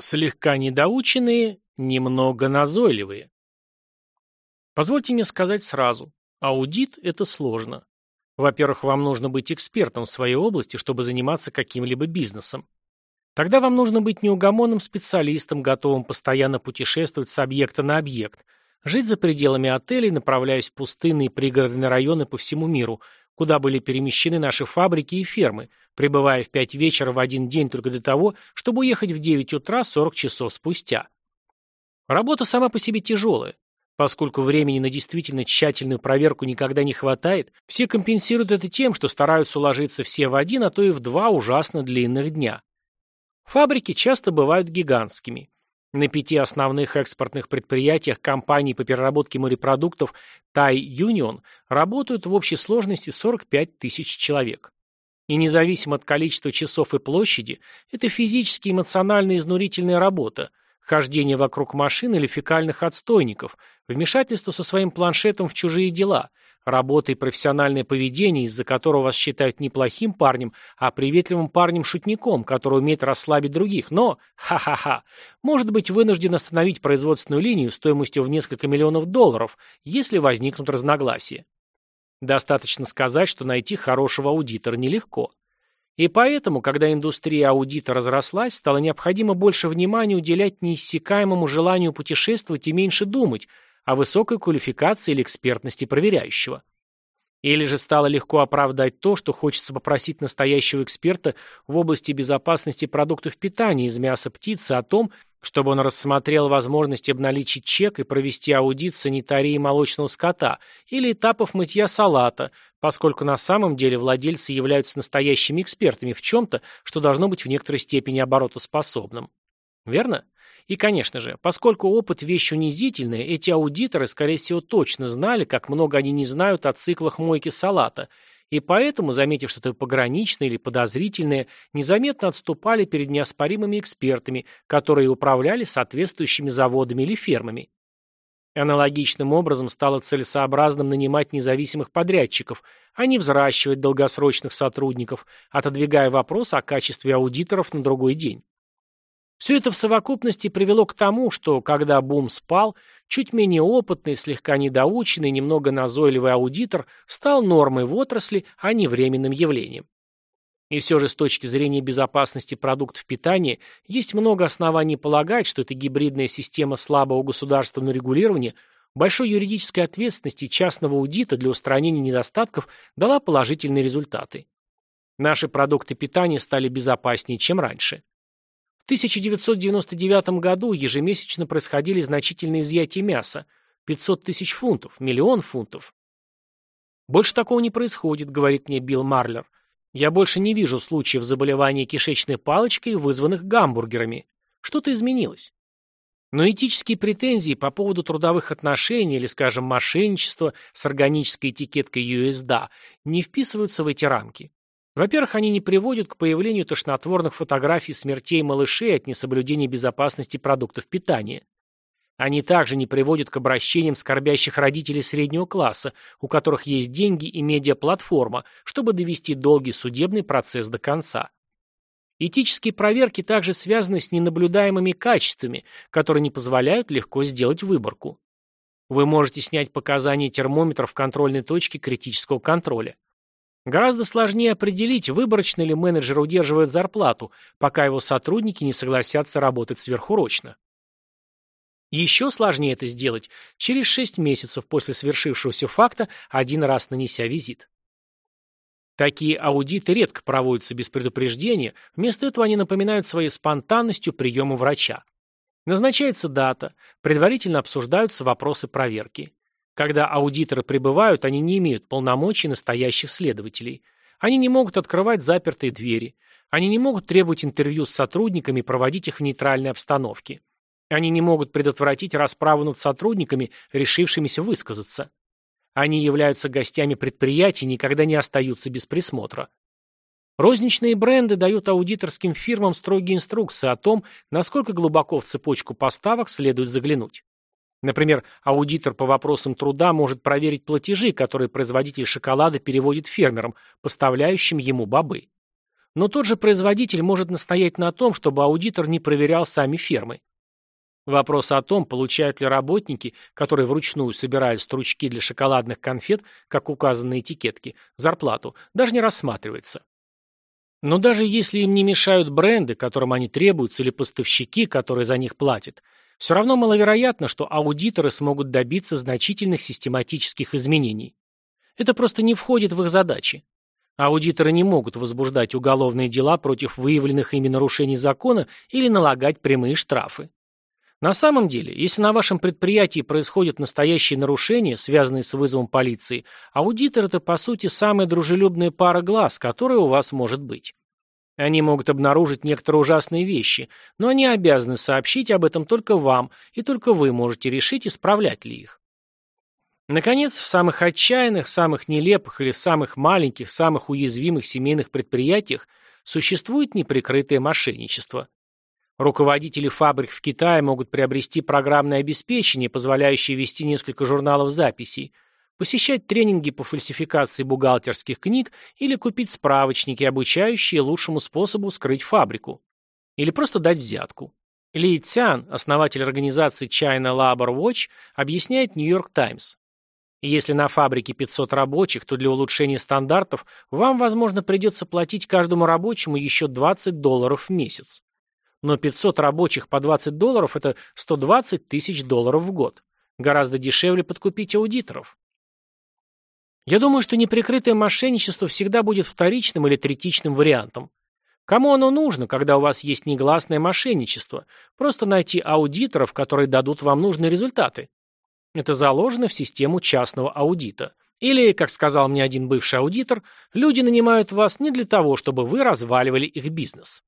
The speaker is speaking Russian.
Слегка недоученные, немного назойливые. Позвольте мне сказать сразу, аудит – это сложно. Во-первых, вам нужно быть экспертом в своей области, чтобы заниматься каким-либо бизнесом. Тогда вам нужно быть неугомонным специалистом, готовым постоянно путешествовать с объекта на объект, жить за пределами отелей, направляясь в пустынные пригородные районы по всему миру, куда были перемещены наши фабрики и фермы, прибывая в 5 вечера в один день только для того, чтобы уехать в 9 утра 40 часов спустя. Работа сама по себе тяжелая. Поскольку времени на действительно тщательную проверку никогда не хватает, все компенсируют это тем, что стараются уложиться все в один, а то и в два ужасно длинных дня. Фабрики часто бывают гигантскими. На пяти основных экспортных предприятиях компаний по переработке морепродуктов Тай Юнион работают в общей сложности 45 тысяч человек. И независимо от количества часов и площади, это физически и эмоционально изнурительная работа, хождение вокруг машин или фекальных отстойников, вмешательство со своим планшетом в чужие дела, работа и профессиональное поведение, из-за которого вас считают не плохим парнем, а приветливым парнем-шутником, который умеет расслабить других, но, ха-ха-ха, может быть вынужден остановить производственную линию стоимостью в несколько миллионов долларов, если возникнут разногласия. Достаточно сказать, что найти хорошего аудитора нелегко. И поэтому, когда индустрия аудита разрослась, стало необходимо больше внимания уделять неиссякаемому желанию путешествовать и меньше думать о высокой квалификации или экспертности проверяющего. Или же стало легко оправдать то, что хочется попросить настоящего эксперта в области безопасности продуктов питания из мяса птицы о том, чтобы он рассмотрел возможность обналичить чек и провести аудит санитарии молочного скота или этапов мытья салата, поскольку на самом деле владельцы являются настоящими экспертами в чем-то, что должно быть в некоторой степени оборотоспособным. Верно? И, конечно же, поскольку опыт – вещь унизительная, эти аудиторы, скорее всего, точно знали, как много они не знают о циклах мойки салата, и поэтому, заметив что-то пограничное или подозрительное, незаметно отступали перед неоспоримыми экспертами, которые управляли соответствующими заводами или фермами. Аналогичным образом стало целесообразным нанимать независимых подрядчиков, а не взращивать долгосрочных сотрудников, отодвигая вопрос о качестве аудиторов на другой день. Все это в совокупности привело к тому, что, когда бум спал, чуть менее опытный, слегка недоученный, немного назойливый аудитор стал нормой в отрасли, а не временным явлением. И все же с точки зрения безопасности продуктов питания есть много оснований полагать, что эта гибридная система слабого государственного регулирования, большой юридической ответственности частного аудита для устранения недостатков дала положительные результаты. Наши продукты питания стали безопаснее, чем раньше. В 1999 году ежемесячно происходили значительные изъятия мяса – 500 тысяч фунтов, миллион фунтов. «Больше такого не происходит», – говорит мне Билл Марлер. «Я больше не вижу случаев заболевания кишечной палочкой, вызванных гамбургерами. Что-то изменилось». Но этические претензии по поводу трудовых отношений или, скажем, мошенничества с органической этикеткой USDA не вписываются в эти рамки. Во-первых, они не приводят к появлению тошнотворных фотографий смертей малышей от несоблюдения безопасности продуктов питания. Они также не приводят к обращениям скорбящих родителей среднего класса, у которых есть деньги и медиаплатформа, чтобы довести долгий судебный процесс до конца. Этические проверки также связаны с ненаблюдаемыми качествами, которые не позволяют легко сделать выборку. Вы можете снять показания термометра в контрольной точке критического контроля. Гораздо сложнее определить, выборочно ли менеджер удерживает зарплату, пока его сотрудники не согласятся работать сверхурочно. Еще сложнее это сделать через 6 месяцев после свершившегося факта, один раз нанеся визит. Такие аудиты редко проводятся без предупреждения, вместо этого они напоминают своей спонтанностью приема врача. Назначается дата, предварительно обсуждаются вопросы проверки. Когда аудиторы прибывают, они не имеют полномочий настоящих следователей. Они не могут открывать запертые двери. Они не могут требовать интервью с сотрудниками и проводить их в нейтральной обстановке. Они не могут предотвратить расправу над сотрудниками, решившимися высказаться. Они являются гостями предприятий и никогда не остаются без присмотра. Розничные бренды дают аудиторским фирмам строгие инструкции о том, насколько глубоко в цепочку поставок следует заглянуть. Например, аудитор по вопросам труда может проверить платежи, которые производитель шоколада переводит фермерам, поставляющим ему бобы. но тот же производитель может настоять на том, чтобы аудитор не проверял сами фермы. Вопрос о том, получают ли работники, которые вручную собирают стручки для шоколадных конфет, как указано на этикетке, зарплату, даже не рассматривается. Но даже если им не мешают бренды, которым они требуются, или поставщики, которые за них платят, все равно маловероятно, что аудиторы смогут добиться значительных систематических изменений. Это просто не входит в их задачи. Аудиторы не могут возбуждать уголовные дела против выявленных ими нарушений закона или налагать прямые штрафы. На самом деле, если на вашем предприятии происходят настоящие нарушения, связанные с вызовом полиции, аудитор – это, по сути, самая дружелюбная пара глаз, которая у вас может быть. Они могут обнаружить некоторые ужасные вещи, но они обязаны сообщить об этом только вам, и только вы можете решить, исправлять ли их. Наконец, в самых отчаянных, самых нелепых или самых маленьких, самых уязвимых семейных предприятиях существует неприкрытое мошенничество. Руководители фабрик в Китае могут приобрести программное обеспечение, позволяющее вести несколько журналов записей, посещать тренинги по фальсификации бухгалтерских книг или купить справочники, обучающие лучшему способу скрыть фабрику. Или просто дать взятку. Ли Цян, основатель организации China Labor Watch, объясняет New York Times. Если на фабрике 500 рабочих, то для улучшения стандартов вам, возможно, придется платить каждому рабочему еще 20 долларов в месяц. Но 500 рабочих по 20 долларов – это 120 тысяч долларов в год. Гораздо дешевле подкупить аудиторов. Я думаю, что неприкрытое мошенничество всегда будет вторичным или третичным вариантом. Кому оно нужно, когда у вас есть негласное мошенничество? Просто найти аудиторов, которые дадут вам нужные результаты. Это заложено в систему частного аудита. Или, как сказал мне один бывший аудитор, люди нанимают вас не для того, чтобы вы разваливали их бизнес.